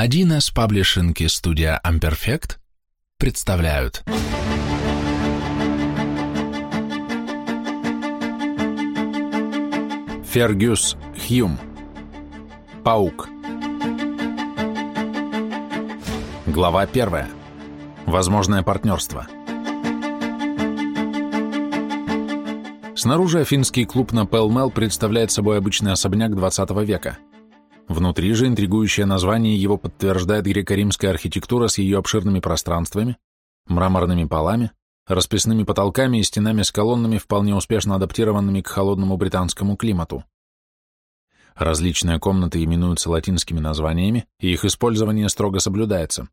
1С Паблишинг и студия Amperfect представляют. Фергюс Хьюм. Паук. Глава первая. Возможное партнерство. Снаружи афинский клуб на Пелмел представляет собой обычный особняк 20 века – Внутри же интригующее название его подтверждает греко-римская архитектура с ее обширными пространствами, мраморными полами, расписными потолками и стенами с колоннами, вполне успешно адаптированными к холодному британскому климату. Различные комнаты именуются латинскими названиями, и их использование строго соблюдается.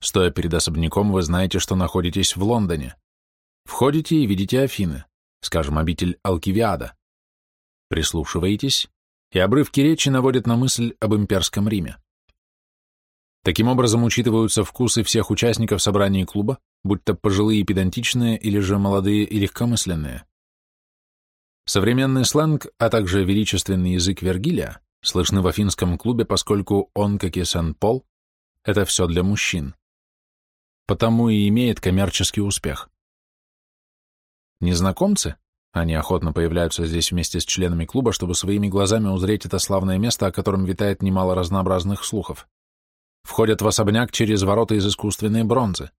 Стоя перед особняком, вы знаете, что находитесь в Лондоне. Входите и видите Афины, скажем, обитель Алкивиада. Прислушиваетесь и обрывки речи наводят на мысль об имперском Риме. Таким образом, учитываются вкусы всех участников собраний клуба, будь то пожилые и педантичные, или же молодые и легкомысленные. Современный сленг, а также величественный язык Вергилия слышны в афинском клубе, поскольку он, как и Сен-Пол, это все для мужчин. Потому и имеет коммерческий успех. Незнакомцы, они охотно появляются здесь вместе с членами клуба, чтобы своими глазами узреть это славное место, о котором витает немало разнообразных слухов. Входят в особняк через ворота из искусственной бронзы.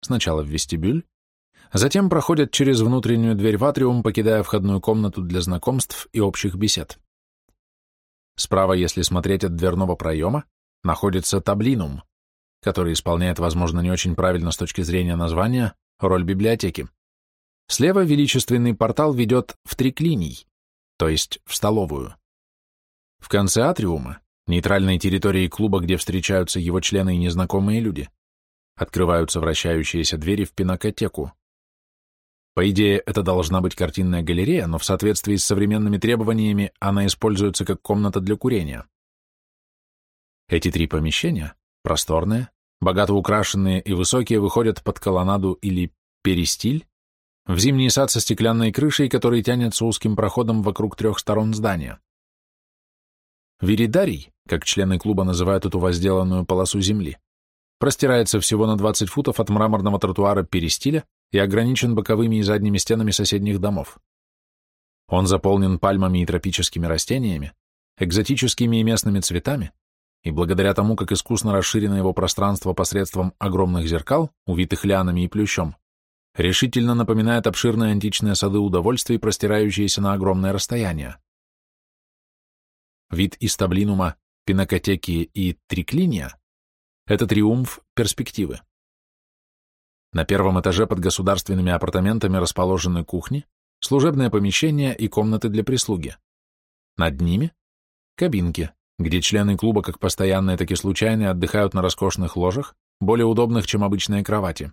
Сначала в вестибюль, затем проходят через внутреннюю дверь в атриум, покидая входную комнату для знакомств и общих бесед. Справа, если смотреть от дверного проема, находится таблинум, который исполняет, возможно, не очень правильно с точки зрения названия, роль библиотеки. Слева величественный портал ведет в триклиний, то есть в столовую. В конце атриума, нейтральной территории клуба, где встречаются его члены и незнакомые люди, открываются вращающиеся двери в пинакотеку. По идее, это должна быть картинная галерея, но в соответствии с современными требованиями она используется как комната для курения. Эти три помещения, просторные, богато украшенные и высокие, выходят под колоннаду или перистиль, в зимний сад со стеклянной крышей, который тянется узким проходом вокруг трех сторон здания. Виридарий, как члены клуба называют эту возделанную полосу земли, простирается всего на 20 футов от мраморного тротуара перистиля и ограничен боковыми и задними стенами соседних домов. Он заполнен пальмами и тропическими растениями, экзотическими и местными цветами, и благодаря тому, как искусно расширено его пространство посредством огромных зеркал, увитых лианами и плющом, решительно напоминает обширные античные сады удовольствий, простирающиеся на огромное расстояние. Вид из таблинума, пинакотеки и триклиния – это триумф перспективы. На первом этаже под государственными апартаментами расположены кухни, служебное помещение и комнаты для прислуги. Над ними – кабинки, где члены клуба как постоянные, так и случайные отдыхают на роскошных ложах, более удобных, чем обычные кровати.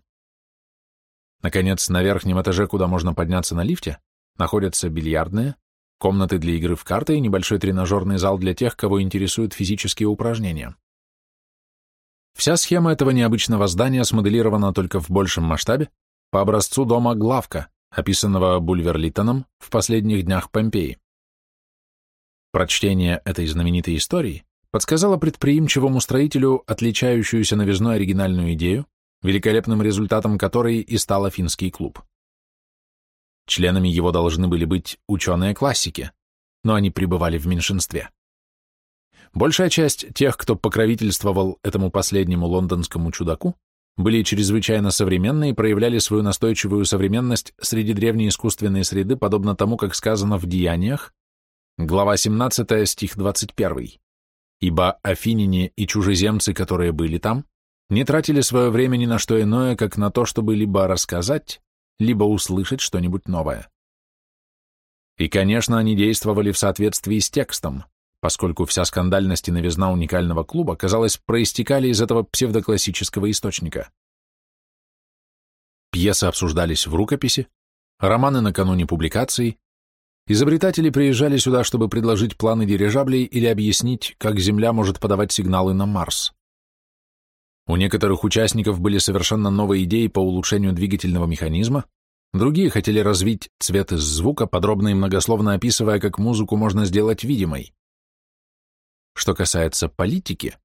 Наконец, на верхнем этаже, куда можно подняться на лифте, находятся бильярдные, комнаты для игры в карты и небольшой тренажерный зал для тех, кого интересуют физические упражнения. Вся схема этого необычного здания смоделирована только в большем масштабе по образцу дома Главка, описанного Бульверлиттоном в последних днях Помпеи. Прочтение этой знаменитой истории подсказало предприимчивому строителю отличающуюся новизной оригинальную идею, великолепным результатом которой и стал Афинский клуб. Членами его должны были быть ученые-классики, но они пребывали в меньшинстве. Большая часть тех, кто покровительствовал этому последнему лондонскому чудаку, были чрезвычайно современны и проявляли свою настойчивую современность среди древней искусственной среды, подобно тому, как сказано в Деяниях, глава 17, стих 21. «Ибо афиняне и чужеземцы, которые были там, не тратили свое время ни на что иное, как на то, чтобы либо рассказать, либо услышать что-нибудь новое. И, конечно, они действовали в соответствии с текстом, поскольку вся скандальность и новизна уникального клуба, казалось, проистекали из этого псевдоклассического источника. Пьесы обсуждались в рукописи, романы накануне публикации, изобретатели приезжали сюда, чтобы предложить планы дирижаблей или объяснить, как Земля может подавать сигналы на Марс. У некоторых участников были совершенно новые идеи по улучшению двигательного механизма, другие хотели развить цвет из звука, подробно и многословно описывая, как музыку можно сделать видимой. Что касается политики,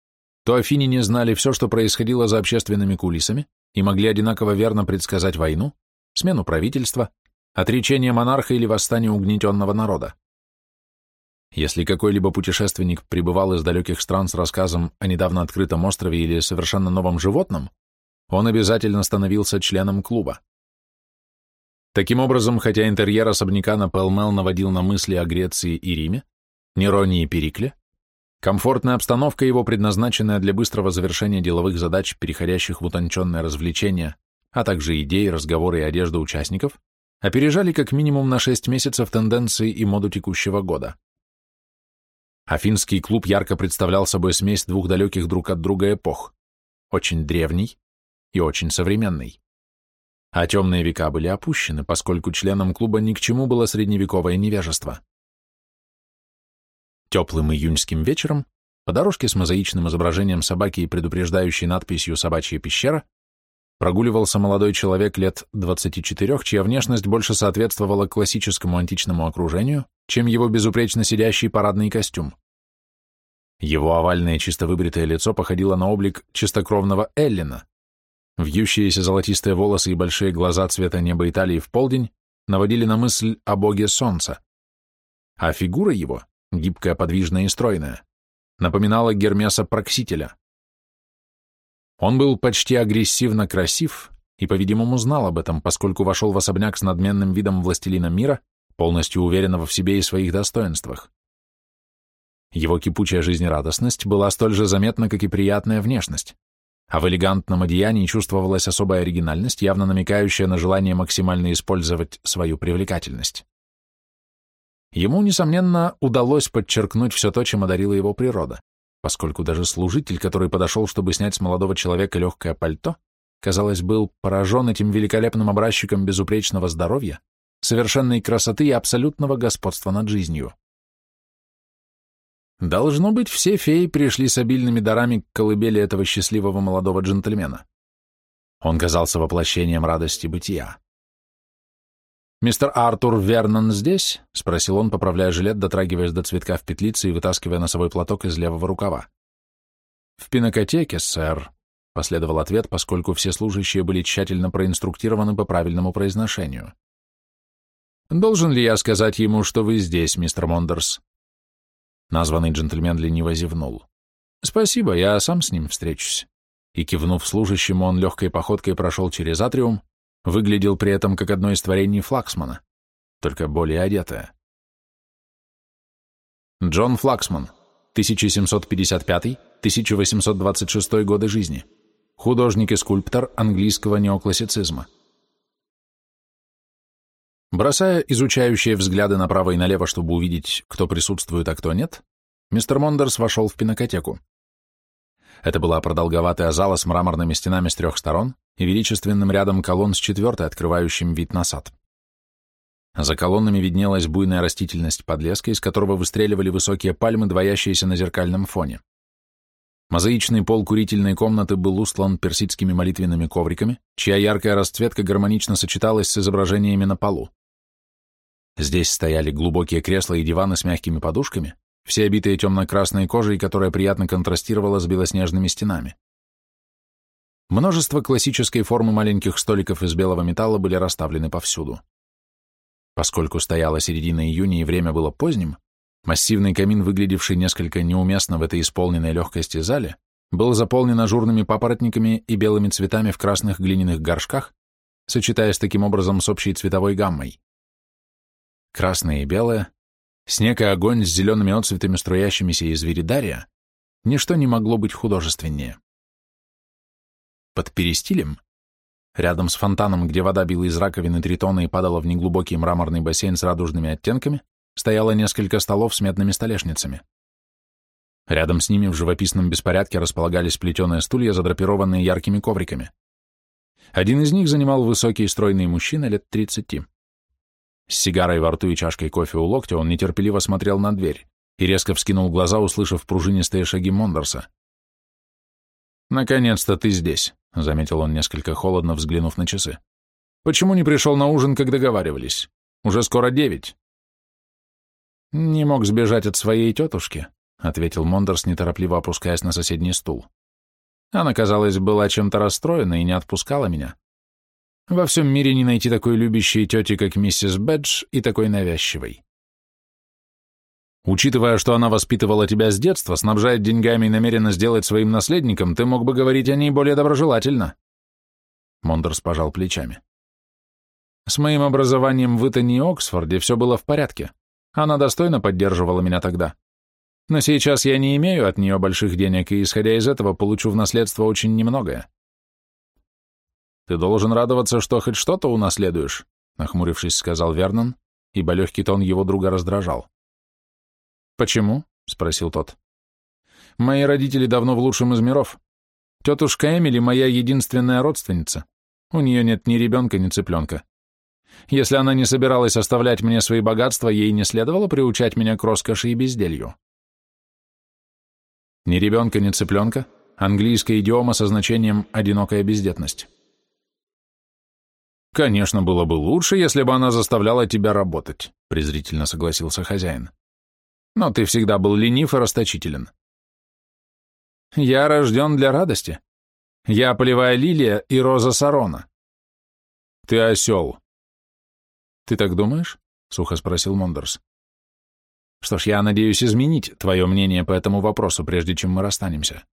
то афиняне знали все, что происходило за общественными кулисами, и могли одинаково верно предсказать войну, смену правительства, отречение монарха или восстание угнетенного народа. Если какой-либо путешественник прибывал из далеких стран с рассказом о недавно открытом острове или совершенно новом животном, он обязательно становился членом клуба. Таким образом, хотя интерьер особняка на Пелмел наводил на мысли о Греции и Риме, Нероне и Перикле, комфортная обстановка его, предназначенная для быстрого завершения деловых задач, переходящих в утонченное развлечение, а также идеи, разговоры и одежда участников, опережали как минимум на 6 месяцев тенденции и моду текущего года. Афинский клуб ярко представлял собой смесь двух далеких друг от друга эпох, очень древний и очень современный. А темные века были опущены, поскольку членам клуба ни к чему было средневековое невежество. Теплым июньским вечером по дорожке с мозаичным изображением собаки и предупреждающей надписью «Собачья пещера» прогуливался молодой человек лет 24, чья внешность больше соответствовала классическому античному окружению, чем его безупречно сидящий парадный костюм. Его овальное чисто выбритое лицо походило на облик чистокровного Эллина. Вьющиеся золотистые волосы и большие глаза цвета неба Италии в полдень наводили на мысль о боге солнца. А фигура его, гибкая, подвижная и стройная, напоминала Гермеса Проксителя. Он был почти агрессивно красив и, по-видимому, знал об этом, поскольку вошел в особняк с надменным видом властелина мира, полностью уверенного в себе и своих достоинствах. Его кипучая жизнерадостность была столь же заметна, как и приятная внешность, а в элегантном одеянии чувствовалась особая оригинальность, явно намекающая на желание максимально использовать свою привлекательность. Ему, несомненно, удалось подчеркнуть все то, чем одарила его природа поскольку даже служитель, который подошел, чтобы снять с молодого человека легкое пальто, казалось, был поражен этим великолепным образчиком безупречного здоровья, совершенной красоты и абсолютного господства над жизнью. Должно быть, все феи пришли с обильными дарами к колыбели этого счастливого молодого джентльмена. Он казался воплощением радости бытия. «Мистер Артур Вернон здесь?» — спросил он, поправляя жилет, дотрагиваясь до цветка в петлице и вытаскивая носовой платок из левого рукава. «В пинокотеке, сэр», — последовал ответ, поскольку все служащие были тщательно проинструктированы по правильному произношению. «Должен ли я сказать ему, что вы здесь, мистер Мондерс?» Названный джентльмен лениво зевнул. «Спасибо, я сам с ним встречусь». И, кивнув служащему, он легкой походкой прошел через атриум, выглядел при этом как одно из творений Флаксмана, только более одетое. Джон Флаксман, 1755-1826 годы жизни, художник и скульптор английского неоклассицизма. Бросая изучающие взгляды направо и налево, чтобы увидеть, кто присутствует, а кто нет, мистер Мондерс вошел в пинокотеку. Это была продолговатая зала с мраморными стенами с трех сторон, и величественным рядом колонн с четвертой, открывающим вид на сад. За колоннами виднелась буйная растительность подлеска, из которого выстреливали высокие пальмы, двоящиеся на зеркальном фоне. Мозаичный пол курительной комнаты был устлан персидскими молитвенными ковриками, чья яркая расцветка гармонично сочеталась с изображениями на полу. Здесь стояли глубокие кресла и диваны с мягкими подушками, все обитые темно-красной кожей, которая приятно контрастировала с белоснежными стенами. Множество классической формы маленьких столиков из белого металла были расставлены повсюду. Поскольку стояла середина июня и время было поздним, массивный камин, выглядевший несколько неуместно в этой исполненной легкости зале, был заполнен ажурными папоротниками и белыми цветами в красных глиняных горшках, сочетаясь таким образом с общей цветовой гаммой. Красное и белое, снег и огонь с зелеными отцветами, струящимися из виридария, ничто не могло быть художественнее. Под перестилем, рядом с фонтаном, где вода била из раковины тритона и падала в неглубокий мраморный бассейн с радужными оттенками, стояло несколько столов с медными столешницами. Рядом с ними в живописном беспорядке располагались плетеные стулья, задрапированные яркими ковриками. Один из них занимал высокий стройный мужчина лет тридцати. С сигарой во рту и чашкой кофе у локтя он нетерпеливо смотрел на дверь и резко вскинул глаза, услышав пружинистые шаги Мондерса. «Наконец-то ты здесь», — заметил он несколько холодно, взглянув на часы. «Почему не пришел на ужин, как договаривались? Уже скоро девять». «Не мог сбежать от своей тетушки», — ответил Мондерс, неторопливо опускаясь на соседний стул. Она, казалось, была чем-то расстроена и не отпускала меня. Во всем мире не найти такой любящей тети, как миссис Бэдж, и такой навязчивой. Учитывая, что она воспитывала тебя с детства, снабжает деньгами и намерена сделать своим наследником, ты мог бы говорить о ней более доброжелательно. Мондерс пожал плечами. С моим образованием в Итоне и Оксфорде все было в порядке. Она достойно поддерживала меня тогда. Но сейчас я не имею от нее больших денег, и, исходя из этого, получу в наследство очень немногое. Ты должен радоваться, что хоть что-то унаследуешь, нахмурившись, сказал Вернон, ибо легкий тон его друга раздражал. Почему? спросил тот. Мои родители давно в лучшем из миров. Тетушка Эмили моя единственная родственница. У нее нет ни ребенка, ни цыпленка. Если она не собиралась оставлять мне свои богатства, ей не следовало приучать меня к роскоши и безделью. Ни ребенка, ни цыпленка. Английская идиома со значением «одинокая бездетность». «Конечно, было бы лучше, если бы она заставляла тебя работать», — презрительно согласился хозяин. «Но ты всегда был ленив и расточителен». «Я рожден для радости. Я полевая лилия и роза Сарона». «Ты осел», «Ты так думаешь?» — сухо спросил Мондерс. «Что ж, я надеюсь изменить твое мнение по этому вопросу, прежде чем мы расстанемся».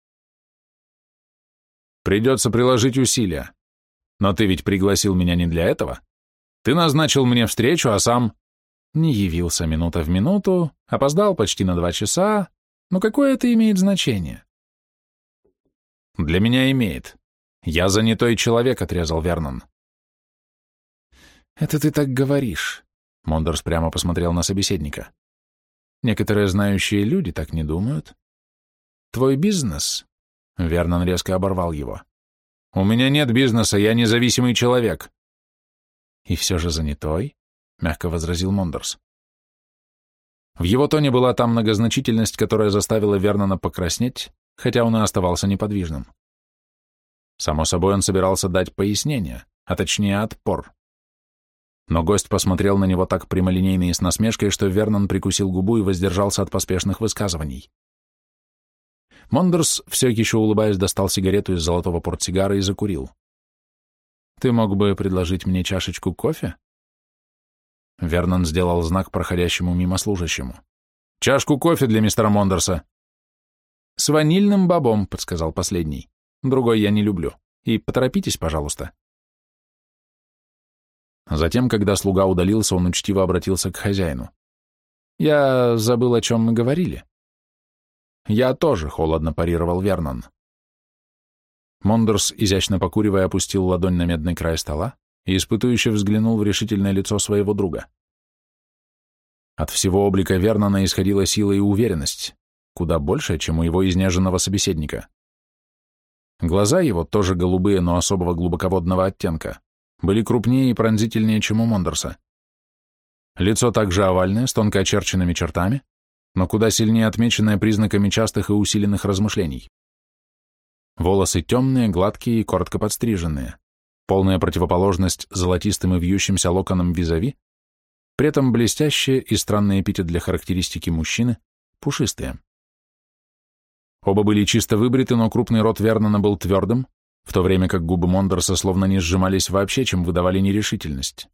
«Придется приложить усилия. Но ты ведь пригласил меня не для этого. Ты назначил мне встречу, а сам...» «Не явился минута в минуту, опоздал почти на два часа. Но какое это имеет значение?» «Для меня имеет. Я занятой человек», — отрезал Вернон. «Это ты так говоришь», — Мондерс прямо посмотрел на собеседника. «Некоторые знающие люди так не думают. Твой бизнес...» — Вернон резко оборвал его. «У меня нет бизнеса, я независимый человек». «И все же занятой?» — мягко возразил Мондерс. В его тоне была та многозначительность, которая заставила Вернона покраснеть, хотя он и оставался неподвижным. Само собой, он собирался дать пояснение, а точнее отпор. Но гость посмотрел на него так прямолинейно и с насмешкой, что Вернон прикусил губу и воздержался от поспешных высказываний. Мондерс, все еще улыбаясь, достал сигарету из золотого портсигара и закурил. «Ты мог бы предложить мне чашечку кофе?» Вернон сделал знак проходящему мимо служащему. «Чашку кофе для мистера Мондерса!» «С ванильным бобом», — подсказал последний. «Другой я не люблю. И поторопитесь, пожалуйста». Затем, когда слуга удалился, он учтиво обратился к хозяину. «Я забыл, о чем мы говорили». «Я тоже», — холодно парировал Вернон. Мондерс, изящно покуривая, опустил ладонь на медный край стола и испытующе взглянул в решительное лицо своего друга. От всего облика Вернона исходила сила и уверенность, куда больше, чем у его изнеженного собеседника. Глаза его, тоже голубые, но особого глубоководного оттенка, были крупнее и пронзительнее, чем у Мондерса. Лицо также овальное, с тонко очерченными чертами, но куда сильнее отмеченное признаками частых и усиленных размышлений. Волосы темные, гладкие и коротко подстриженные, полная противоположность золотистым и вьющимся локонам визави, при этом блестящие и странные эпитет для характеристики мужчины, пушистые. Оба были чисто выбриты, но крупный рот Вернона был твердым, в то время как губы Мондерса словно не сжимались вообще, чем выдавали нерешительность.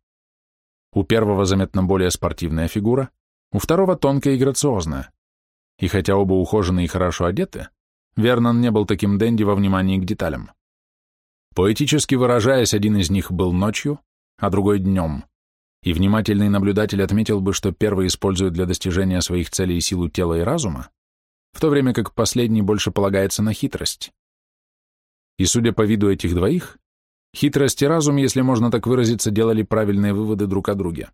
У первого заметно более спортивная фигура, у второго тонкая и грациозная. И хотя оба ухожены и хорошо одеты, Вернон не был таким денди во внимании к деталям. Поэтически выражаясь, один из них был ночью, а другой днем, и внимательный наблюдатель отметил бы, что первый использует для достижения своих целей силу тела и разума, в то время как последний больше полагается на хитрость. И судя по виду этих двоих, хитрость и разум, если можно так выразиться, делали правильные выводы друг о друге.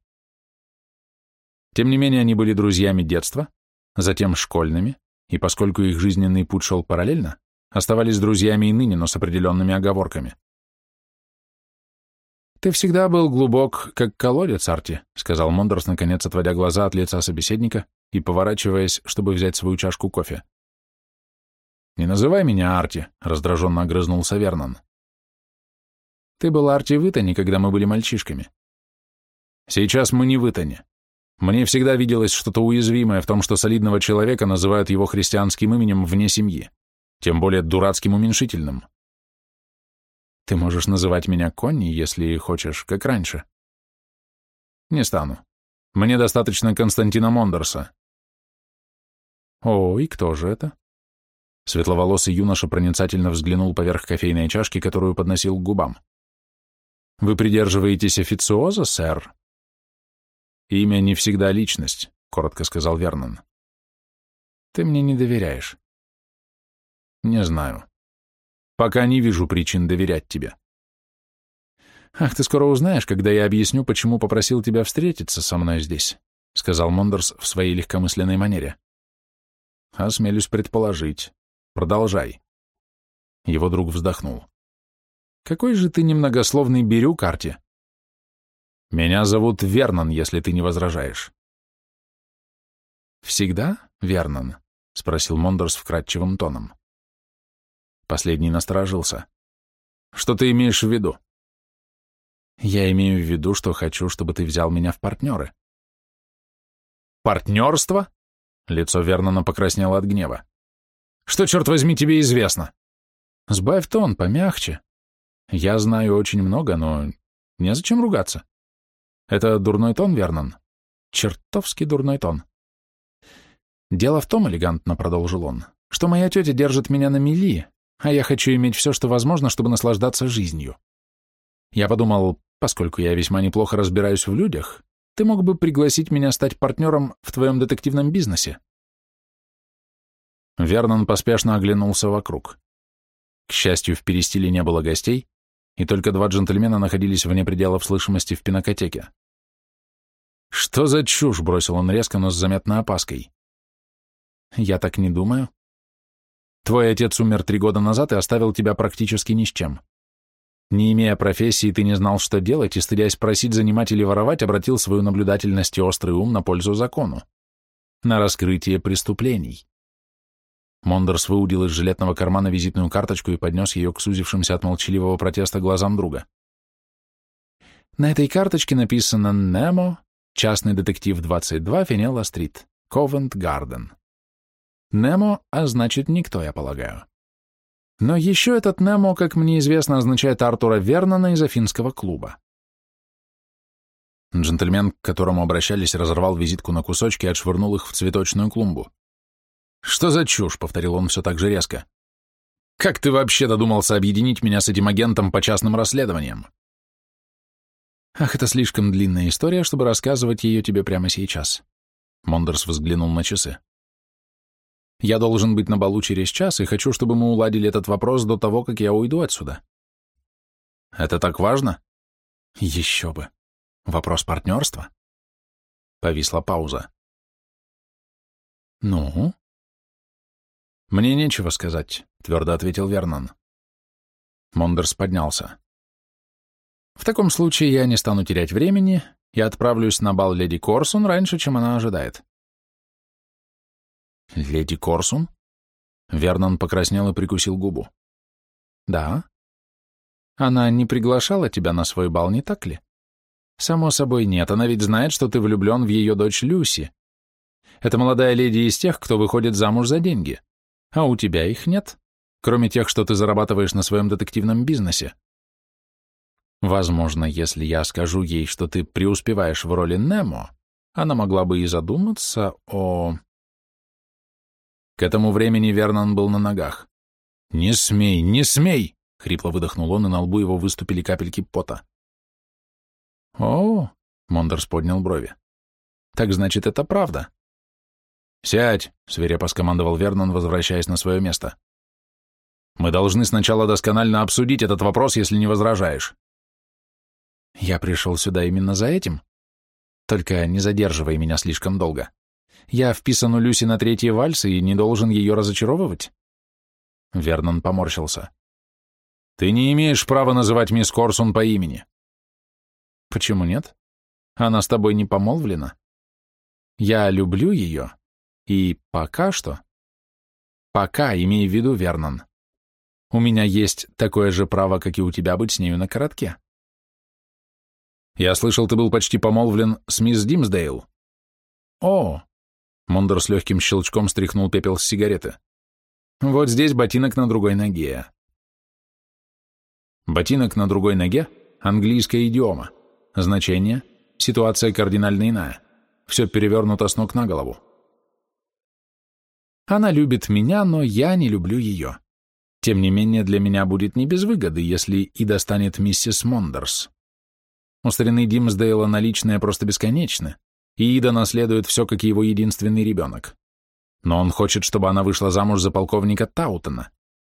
Тем не менее, они были друзьями детства, затем школьными, и поскольку их жизненный путь шел параллельно, оставались друзьями и ныне, но с определенными оговорками. «Ты всегда был глубок, как колодец, Арти», — сказал Мондорс, наконец отводя глаза от лица собеседника и поворачиваясь, чтобы взять свою чашку кофе. «Не называй меня Арти», — раздраженно огрызнулся Вернон. «Ты был Арти в когда мы были мальчишками. Сейчас мы не в. Мне всегда виделось что-то уязвимое в том, что солидного человека называют его христианским именем вне семьи. тем более дурацким уменьшительным. Ты можешь называть меня Конни, если хочешь, как раньше. Не стану. Мне достаточно Константина Мондерса. О, и кто же это? Светловолосый юноша проницательно взглянул поверх кофейной чашки, которую подносил к губам. Вы придерживаетесь официоза, сэр? Имя не всегда личность, коротко сказал Вернон. Ты мне не доверяешь. Не знаю. Пока не вижу причин доверять тебе. Ах, ты скоро узнаешь, когда я объясню, почему попросил тебя встретиться со мной здесь, сказал Мондерс в своей легкомысленной манере. Осмелюсь предположить. Продолжай. Его друг вздохнул. Какой же ты немногословный берю карте. Меня зовут Вернон, если ты не возражаешь. Всегда Вернон? Спросил Мондерс вкрадчивым тоном. Последний насторожился. Что ты имеешь в виду? Я имею в виду, что хочу, чтобы ты взял меня в партнеры. Партнерство? Лицо Вернона покраснело от гнева. Что, черт возьми, тебе известно? Сбавь тон, помягче. Я знаю очень много, но незачем ругаться. Это дурной тон, Вернон? Чертовски дурной тон. Дело в том, элегантно продолжил он, что моя тетя держит меня на мели, а я хочу иметь все, что возможно, чтобы наслаждаться жизнью. Я подумал, поскольку я весьма неплохо разбираюсь в людях, ты мог бы пригласить меня стать партнером в твоем детективном бизнесе. Вернон поспешно оглянулся вокруг. К счастью, в перестиле не было гостей, и только два джентльмена находились вне пределов слышимости в пинокотеке. «Что за чушь?» — бросил он резко, но с заметной опаской. «Я так не думаю. Твой отец умер три года назад и оставил тебя практически ни с чем. Не имея профессии, ты не знал, что делать, и, стыдясь просить, занимать или воровать, обратил свою наблюдательность и острый ум на пользу закону, на раскрытие преступлений. Мондерс выудил из жилетного кармана визитную карточку и поднес ее к сузившимся от молчаливого протеста глазам друга. На этой карточке написано «Немо, частный детектив 22, Фенелла-стрит, Ковент-Гарден». Немо, а значит никто, я полагаю. Но еще этот Немо, как мне известно, означает Артура Вернона из Афинского клуба. Джентльмен, к которому обращались, разорвал визитку на кусочки и отшвырнул их в цветочную клумбу. «Что за чушь?» — повторил он все так же резко. «Как ты вообще додумался объединить меня с этим агентом по частным расследованиям?» «Ах, это слишком длинная история, чтобы рассказывать ее тебе прямо сейчас». Мондерс взглянул на часы. Я должен быть на балу через час, и хочу, чтобы мы уладили этот вопрос до того, как я уйду отсюда. Это так важно? Еще бы. Вопрос партнерства? Повисла пауза. Ну? Мне нечего сказать, твердо ответил Вернон. Мондерс поднялся. В таком случае я не стану терять времени и отправлюсь на бал леди Корсун раньше, чем она ожидает. «Леди Корсун?» Вернон покраснел и прикусил губу. «Да. Она не приглашала тебя на свой бал, не так ли?» «Само собой нет, она ведь знает, что ты влюблен в ее дочь Люси. Это молодая леди из тех, кто выходит замуж за деньги. А у тебя их нет, кроме тех, что ты зарабатываешь на своем детективном бизнесе. Возможно, если я скажу ей, что ты преуспеваешь в роли Немо, она могла бы и задуматься о... К этому времени Вернон был на ногах. «Не смей, не смей!» — хрипло выдохнул он, и на лбу его выступили капельки пота. «О!» — Мондерс поднял брови. «Так значит, это правда?» «Сядь!» — свирепо скомандовал Вернон, возвращаясь на свое место. «Мы должны сначала досконально обсудить этот вопрос, если не возражаешь». «Я пришел сюда именно за этим. Только не задерживай меня слишком долго». Я вписан у Люси на третьи вальсы и не должен ее разочаровывать?» Вернон поморщился. «Ты не имеешь права называть мисс Корсун по имени». «Почему нет? Она с тобой не помолвлена. Я люблю ее, и пока что... Пока, имей в виду, Вернон. У меня есть такое же право, как и у тебя быть с нею на коротке». «Я слышал, ты был почти помолвлен с мисс Димсдейл». «О, Мондор с легким щелчком стряхнул пепел с сигареты. Вот здесь ботинок на другой ноге. Ботинок на другой ноге – английская идиома. Значение – ситуация кардинально иная. Все перевернуто с ног на голову. Она любит меня, но я не люблю ее. Тем не менее, для меня будет не без выгоды, если и достанет миссис Мондерс. У старины Димсдейла наличные просто бесконечны, и Ида наследует все, как его единственный ребенок. Но он хочет, чтобы она вышла замуж за полковника Таутона.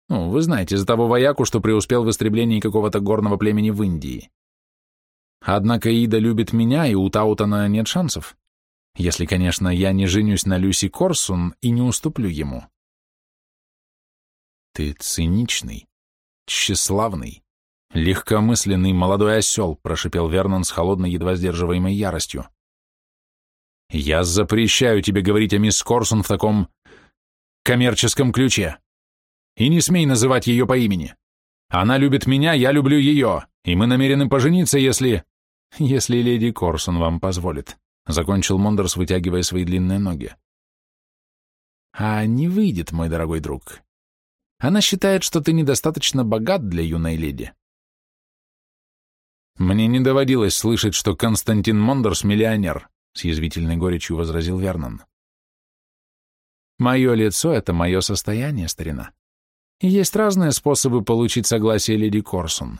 Ну, вы знаете, за того вояку, что преуспел в истреблении какого-то горного племени в Индии. Однако Ида любит меня, и у Таутона нет шансов. Если, конечно, я не женюсь на Люси Корсун и не уступлю ему. Ты циничный, тщеславный, легкомысленный молодой осел, прошипел Вернон с холодной, едва сдерживаемой яростью. Я запрещаю тебе говорить о мисс Корсун в таком коммерческом ключе. И не смей называть ее по имени. Она любит меня, я люблю ее, и мы намерены пожениться, если... Если леди Корсун вам позволит, — закончил Мондерс, вытягивая свои длинные ноги. А не выйдет, мой дорогой друг. Она считает, что ты недостаточно богат для юной леди. Мне не доводилось слышать, что Константин Мондерс — миллионер, — с язвительной горечью возразил Вернон. Мое лицо — это мое состояние, старина. Есть разные способы получить согласие леди Корсун.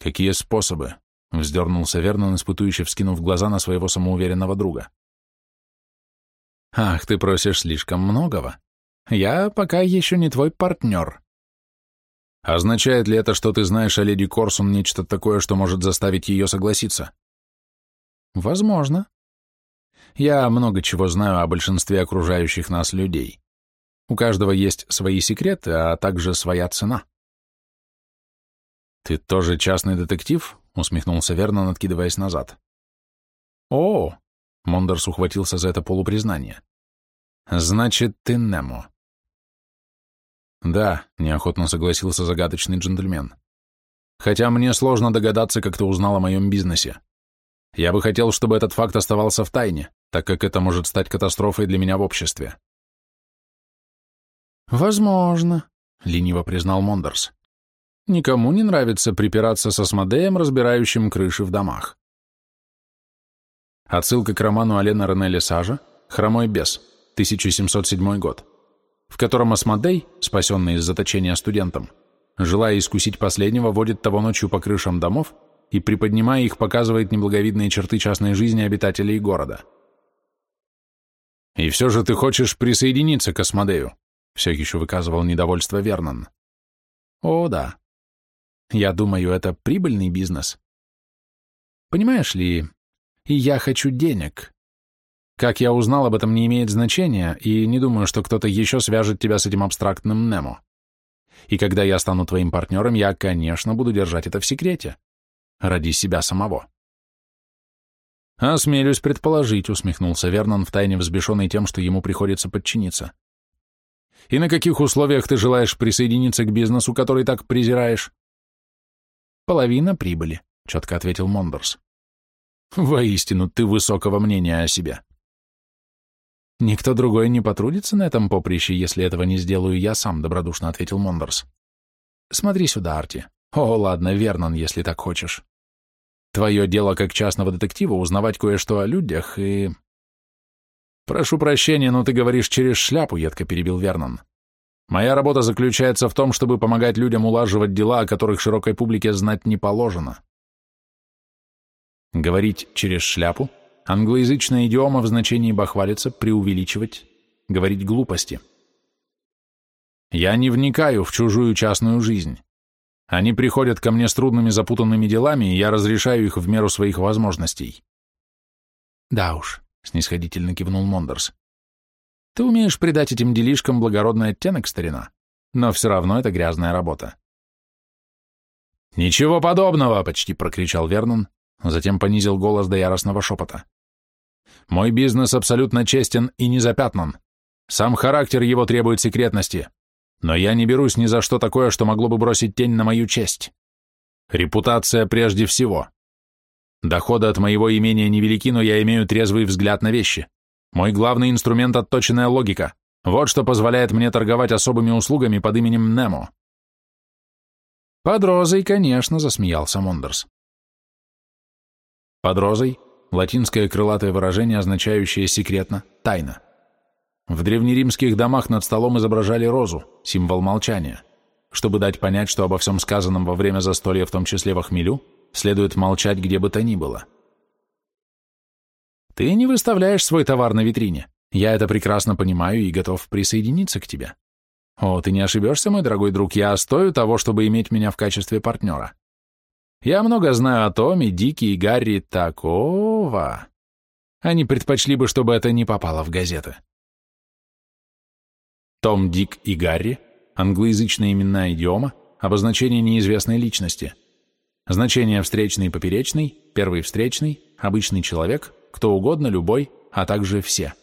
Какие способы? Вздернулся Вернон, испытующе вскинув глаза на своего самоуверенного друга. Ах, ты просишь слишком многого. Я пока еще не твой партнер. Означает ли это, что ты знаешь о леди Корсун нечто такое, что может заставить ее согласиться? Возможно. Я много чего знаю о большинстве окружающих нас людей. У каждого есть свои секреты, а также своя цена. «Ты тоже частный детектив?» — усмехнулся Вернон, откидываясь назад. «О!» — Мондерс ухватился за это полупризнание. «Значит, ты Немо». «Да», — неохотно согласился загадочный джентльмен. «Хотя мне сложно догадаться, как ты узнал о моем бизнесе. Я бы хотел, чтобы этот факт оставался в тайне, так как это может стать катастрофой для меня в обществе». «Возможно», — лениво признал Мондерс. «Никому не нравится припираться со Смодеем, разбирающим крыши в домах». Отсылка к роману Алена Рене Лесажа «Хромой бес», 1707 год, в котором Асмодей, спасенный из заточения студентом, желая искусить последнего, водит того ночью по крышам домов и, приподнимая их, показывает неблаговидные черты частной жизни обитателей города. «И все же ты хочешь присоединиться к Асмодею?» все еще выказывал недовольство Вернон. О, да. Я думаю, это прибыльный бизнес. Понимаешь ли, и я хочу денег. Как я узнал об этом, не имеет значения, и не думаю, что кто-то еще свяжет тебя с этим абстрактным Немо. И когда я стану твоим партнером, я, конечно, буду держать это в секрете. Ради себя самого. «Осмелюсь предположить», — усмехнулся Вернон, втайне взбешенный тем, что ему приходится подчиниться. И на каких условиях ты желаешь присоединиться к бизнесу, который так презираешь? Половина прибыли, четко ответил Мондерс. Воистину, ты высокого мнения о себе. Никто другой не потрудится на этом поприще, если этого не сделаю я сам, добродушно ответил Мондерс. Смотри сюда, Арти. О, ладно, Вернон, если так хочешь. Твое дело как частного детектива узнавать кое-что о людях и... «Прошу прощения, но ты говоришь через шляпу», — едко перебил Вернон. «Моя работа заключается в том, чтобы помогать людям улаживать дела, о которых широкой публике знать не положено». Говорить через шляпу — англоязычная идиома в значении бахвалиться, преувеличивать, говорить глупости. Я не вникаю в чужую частную жизнь. Они приходят ко мне с трудными запутанными делами, и я разрешаю их в меру своих возможностей. Да уж, снисходительно кивнул Мондерс. Ты умеешь придать этим делишкам благородный оттенок, старина, но все равно это грязная работа. «Ничего подобного!» — почти прокричал Вернон, затем понизил голос до яростного шепота. «Мой бизнес абсолютно честен и не запятнан. Сам характер его требует секретности, но я не берусь ни за что такое, что могло бы бросить тень на мою честь. Репутация прежде всего. Доходы от моего имения невелики, но я имею трезвый взгляд на вещи. Мой главный инструмент — отточенная логика. Вот что позволяет мне торговать особыми услугами под именем Немо. Под розой, конечно, засмеялся Мондерс. Под розой — латинское крылатое выражение, означающее секретно, тайно. В древнеримских домах над столом изображали розу, символ молчания, чтобы дать понять, что обо всем сказанном во время застолья, в том числе в хмелю, следует молчать где бы то ни было. Ты не выставляешь свой товар на витрине. Я это прекрасно понимаю и готов присоединиться к тебе. О, ты не ошибешься, мой дорогой друг, я стою того, чтобы иметь меня в качестве партнера. Я много знаю о Томе, Дике и Гарри такого. Они предпочли бы, чтобы это не попало в газеты. Том, Дик и Гарри – англоязычная именная идиома, обозначение неизвестной личности. Значение встречный и поперечный, первый встречный, обычный человек, кто угодно, любой, а также все.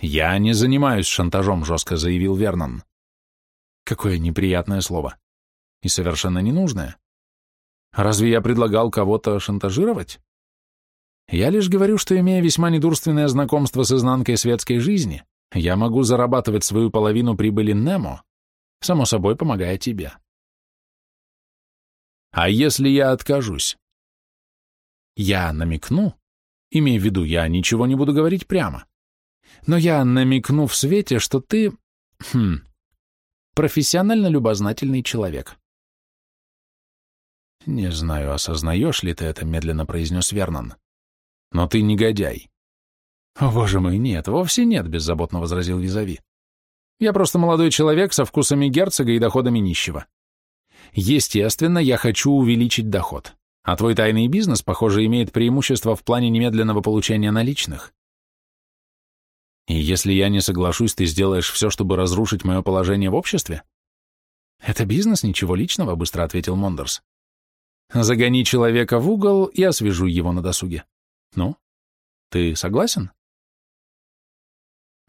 «Я не занимаюсь шантажом», — жестко заявил Вернон. Какое неприятное слово. И совершенно ненужное. Разве я предлагал кого-то шантажировать? Я лишь говорю, что, имея весьма недурственное знакомство с изнанкой светской жизни, я могу зарабатывать свою половину прибыли Немо, само собой помогая тебе. А если я откажусь? Я намекну, имея в виду, я ничего не буду говорить прямо, но я намекну в свете, что ты, хм, профессионально любознательный человек. Не знаю, осознаешь ли ты это, медленно произнес Вернон, но ты негодяй. «О, боже мой, нет, вовсе нет», — беззаботно возразил Визави. «Я просто молодой человек со вкусами герцога и доходами нищего. Естественно, я хочу увеличить доход, а твой тайный бизнес, похоже, имеет преимущество в плане немедленного получения наличных. И если я не соглашусь, ты сделаешь все, чтобы разрушить мое положение в обществе?» «Это бизнес, ничего личного», — быстро ответил Мондерс. «Загони человека в угол и освежу его на досуге. Ну, ты согласен?»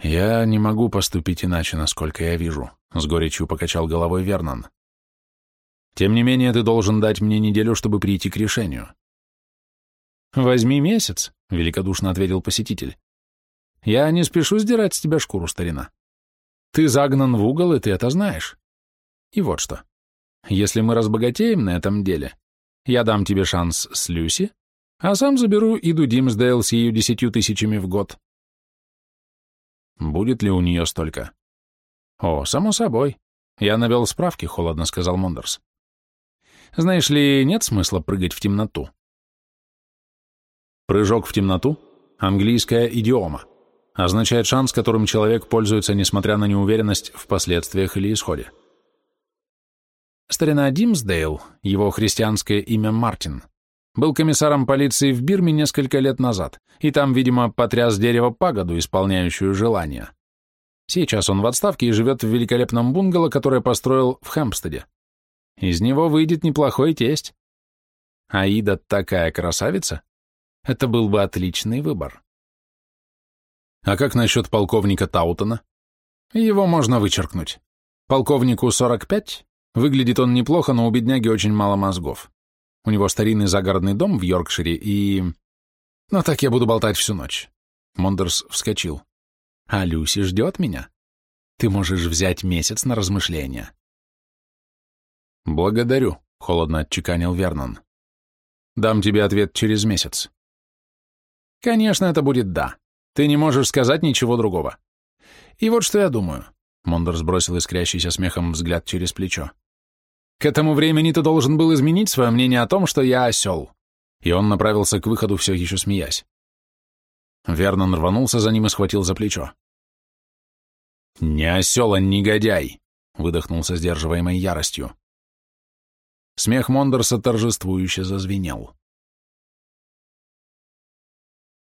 «Я не могу поступить иначе, насколько я вижу», — с горечью покачал головой Вернон. «Тем не менее, ты должен дать мне неделю, чтобы прийти к решению». «Возьми месяц», — великодушно ответил посетитель. «Я не спешу сдирать с тебя шкуру, старина. Ты загнан в угол, и ты это знаешь. И вот что. Если мы разбогатеем на этом деле, я дам тебе шанс с Люси, а сам заберу Иду Димсдейл с ее десятью тысячами в год. Будет ли у нее столько? О, само собой. Я навел справки, холодно сказал Мондерс. Знаешь ли, нет смысла прыгать в темноту. Прыжок в темноту — английская идиома. Означает шанс, которым человек пользуется, несмотря на неуверенность в последствиях или исходе. Старина Димсдейл, его христианское имя Мартин, был комиссаром полиции в Бирме несколько лет назад, и там, видимо, потряс дерево пагоду, исполняющую желания. Сейчас он в отставке и живет в великолепном бунгало, которое построил в Хэмпстеде. Из него выйдет неплохой тесть. Аида такая красавица. Это был бы отличный выбор. А как насчет полковника Таутона? Его можно вычеркнуть. Полковнику 45, выглядит он неплохо, но у бедняги очень мало мозгов. У него старинный загородный дом в Йоркшире и... Но так я буду болтать всю ночь. Мондерс вскочил. А Люси ждет меня. Ты можешь взять месяц на размышления. Благодарю, холодно отчеканил Вернон. Дам тебе ответ через месяц. Конечно, это будет «да». Ты не можешь сказать ничего другого. И вот что я думаю. Мондерс бросил искрящийся смехом взгляд через плечо. К этому времени ты должен был изменить свое мнение о том, что я осел. И он направился к выходу, все еще смеясь. Вернон рванулся за ним и схватил за плечо. «Не осел, а негодяй!» — выдохнул со сдерживаемой яростью. Смех Мондерса торжествующе зазвенел.